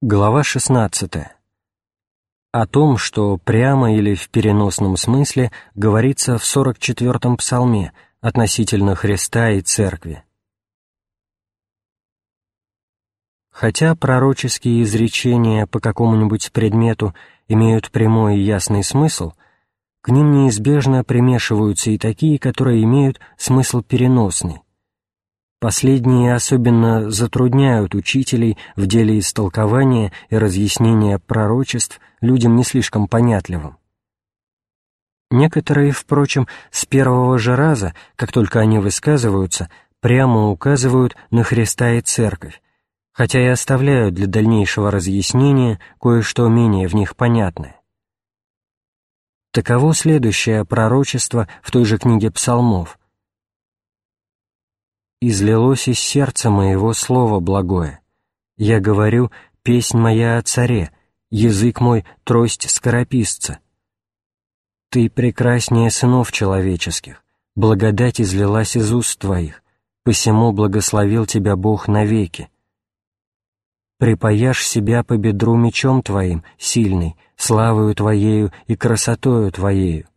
Глава 16. О том, что прямо или в переносном смысле говорится в 44-м псалме относительно Христа и Церкви. Хотя пророческие изречения по какому-нибудь предмету имеют прямой и ясный смысл, к ним неизбежно примешиваются и такие, которые имеют смысл переносный, Последние особенно затрудняют учителей в деле истолкования и разъяснения пророчеств людям не слишком понятливым. Некоторые, впрочем, с первого же раза, как только они высказываются, прямо указывают на Христа и Церковь, хотя и оставляют для дальнейшего разъяснения кое-что менее в них понятное. Таково следующее пророчество в той же книге псалмов, излилось из сердца моего слово благое. Я говорю, песнь моя о царе, язык мой — трость скорописца. Ты прекраснее сынов человеческих, благодать излилась из уст твоих, посему благословил тебя Бог навеки. Припаяшь себя по бедру мечом твоим, сильный, славою твоею и красотою твоею.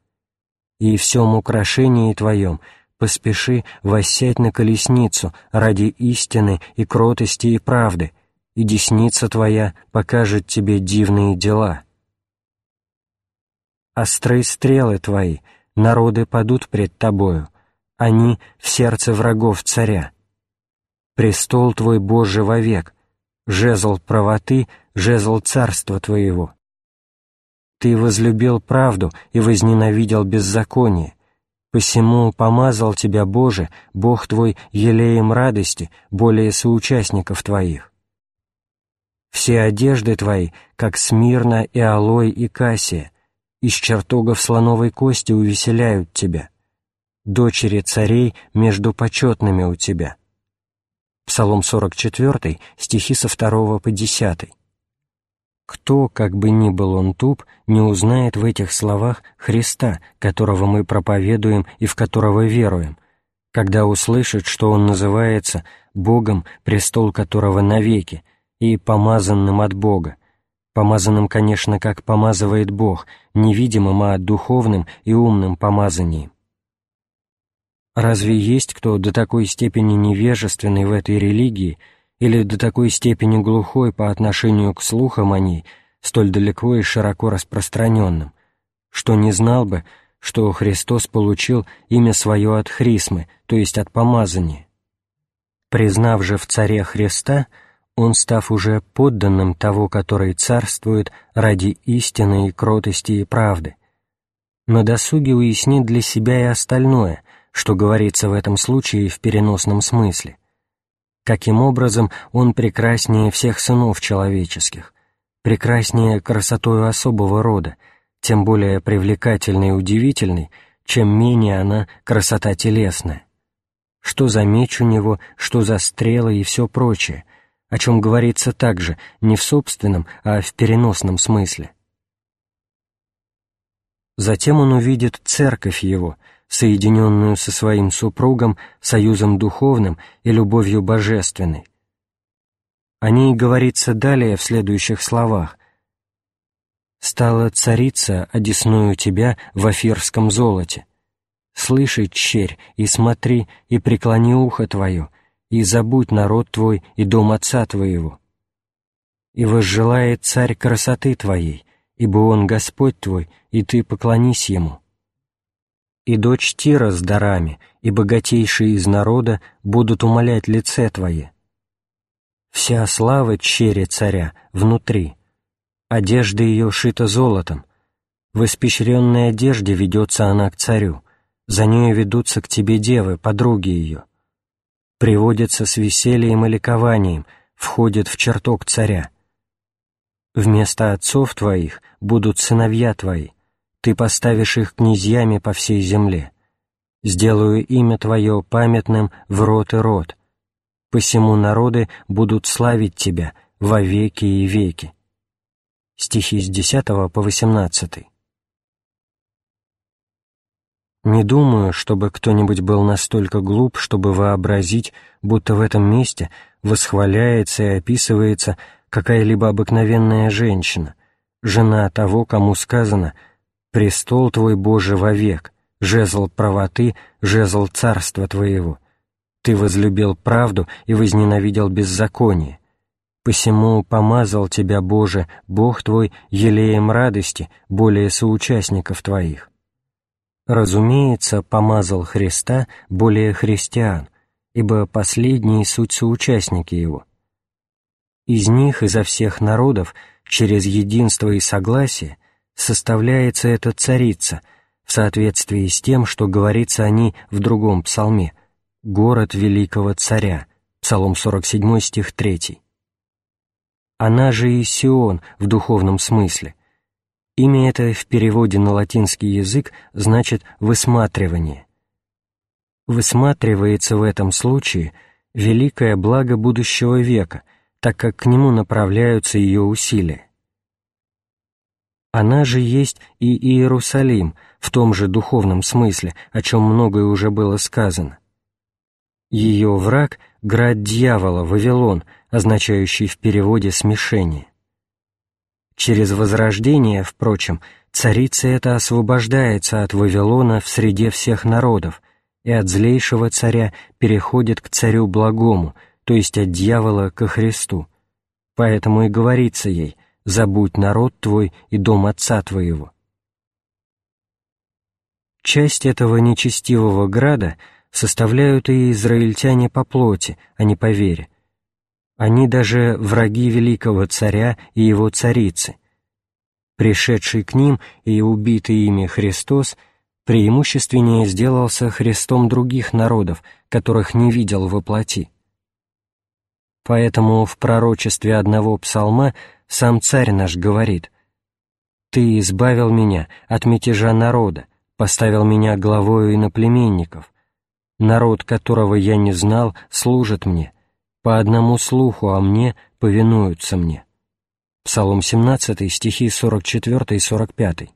И всем украшении твоем — поспеши воссядь на колесницу ради истины и кротости и правды, и десница твоя покажет тебе дивные дела. Острые стрелы твои, народы падут пред тобою, они в сердце врагов царя. Престол твой Божий вовек, жезл правоты, жезл царства твоего. Ты возлюбил правду и возненавидел беззаконие, Посему помазал тебя, Боже, Бог твой, елеем радости, более соучастников твоих. Все одежды твои, как смирно и алой и кассия, из чертогов слоновой кости увеселяют тебя. Дочери царей между почетными у тебя. Псалом 44, стихи со 2 по 10. Кто, как бы ни был он туп, не узнает в этих словах Христа, которого мы проповедуем и в которого веруем, когда услышит, что он называется Богом, престол которого навеки, и помазанным от Бога, помазанным, конечно, как помазывает Бог, невидимым, а духовным и умным помазанием. Разве есть кто до такой степени невежественный в этой религии, или до такой степени глухой по отношению к слухам о ней, столь далеко и широко распространенным, что не знал бы, что Христос получил имя свое от Хрисмы, то есть от помазания. Признав же в Царе Христа, он, став уже подданным того, который царствует ради истины и кротости и правды, на досуге уяснит для себя и остальное, что говорится в этом случае в переносном смысле, каким образом он прекраснее всех сынов человеческих, прекраснее красотою особого рода, тем более привлекательной и удивительной, чем менее она красота телесная. Что за меч у него, что за стрелы и все прочее, о чем говорится также не в собственном, а в переносном смысле. Затем он увидит церковь его — соединенную со своим супругом союзом духовным и любовью божественной. О ней говорится далее в следующих словах. «Стала царица, одесную тебя в афирском золоте. Слыши, черь, и смотри, и преклони ухо твое, и забудь народ твой и дом отца твоего. И возжелает царь красоты твоей, ибо он Господь твой, и ты поклонись ему и дочь Тира с дарами, и богатейшие из народа будут умолять лице Твое. Вся слава чере царя внутри, одежда ее шита золотом, в испещренной одежде ведется она к царю, за нею ведутся к тебе девы, подруги ее. Приводятся с весельем и ликованием, входят в чертог царя. Вместо отцов твоих будут сыновья твои, ты поставишь их князьями по всей земле. Сделаю имя Твое памятным в род и род. Посему народы будут славить Тебя во веки и веки». Стихи с 10 по 18. Не думаю, чтобы кто-нибудь был настолько глуп, чтобы вообразить, будто в этом месте восхваляется и описывается какая-либо обыкновенная женщина, жена того, кому сказано «Престол Твой, Боже, вовек, жезл правоты, жезл царства Твоего. Ты возлюбил правду и возненавидел беззаконие. Посему помазал Тебя, Боже, Бог Твой, елеем радости, более соучастников Твоих». Разумеется, помазал Христа более христиан, ибо последние суть соучастники Его. Из них, изо всех народов, через единство и согласие, составляется эта царица, в соответствии с тем, что говорится о ней в другом псалме «Город великого царя», Псалом 47, стих 3. Она же и Сион в духовном смысле. Имя это в переводе на латинский язык значит «высматривание». Высматривается в этом случае великое благо будущего века, так как к нему направляются ее усилия. Она же есть и Иерусалим в том же духовном смысле, о чем многое уже было сказано. Ее враг — град дьявола, Вавилон, означающий в переводе «смешение». Через возрождение, впрочем, царица эта освобождается от Вавилона в среде всех народов и от злейшего царя переходит к царю благому, то есть от дьявола ко Христу. Поэтому и говорится ей забудь народ твой и дом отца твоего». Часть этого нечестивого града составляют и израильтяне по плоти, а не по вере. Они даже враги великого царя и его царицы. Пришедший к ним и убитый ими Христос преимущественнее сделался Христом других народов, которых не видел во плоти. Поэтому в пророчестве одного псалма сам царь наш говорит «Ты избавил меня от мятежа народа, поставил меня главою иноплеменников. Народ, которого я не знал, служит мне, по одному слуху о мне повинуются мне». Псалом 17, стихи 44 и 45.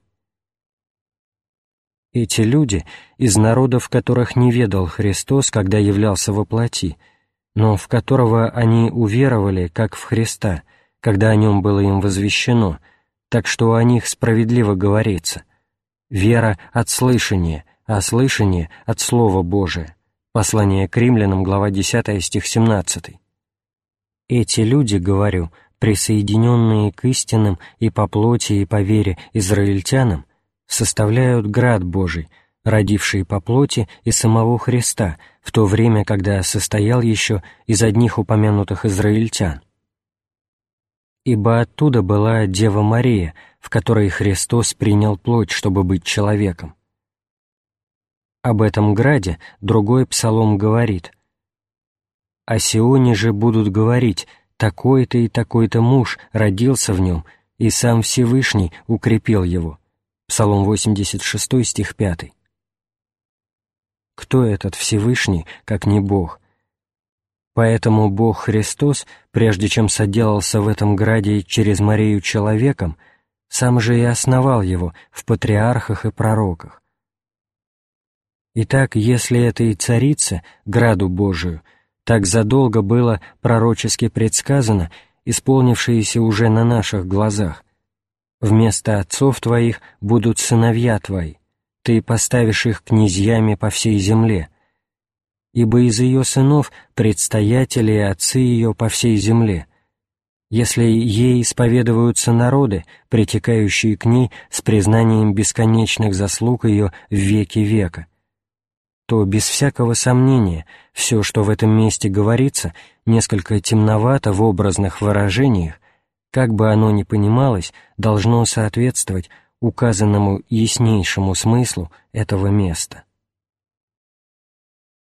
Эти люди из народов, которых не ведал Христос, когда являлся во плоти, но в которого они уверовали, как в Христа — когда о нем было им возвещено, так что о них справедливо говорится. Вера от слышания, а слышание от Слова Божия. Послание к римлянам, глава 10, стих 17. Эти люди, говорю, присоединенные к истинным и по плоти, и по вере израильтянам, составляют град Божий, родивший по плоти и самого Христа, в то время, когда состоял еще из одних упомянутых израильтян ибо оттуда была Дева Мария, в которой Христос принял плоть, чтобы быть человеком. Об этом граде другой псалом говорит «О Сионе же будут говорить, такой-то и такой-то муж родился в нем, и сам Всевышний укрепил его». Псалом 86, стих 5. Кто этот Всевышний, как не Бог, Поэтому Бог Христос, прежде чем соделался в этом граде через Марию человеком, сам же и основал его в патриархах и пророках. Итак, если этой царице, граду Божию, так задолго было пророчески предсказано, исполнившееся уже на наших глазах, вместо отцов твоих будут сыновья твои, ты поставишь их князьями по всей земле, ибо из ее сынов предстоятели и отцы ее по всей земле. Если ей исповедуются народы, притекающие к ней с признанием бесконечных заслуг ее в веки века, то без всякого сомнения все, что в этом месте говорится, несколько темновато в образных выражениях, как бы оно ни понималось, должно соответствовать указанному яснейшему смыслу этого места.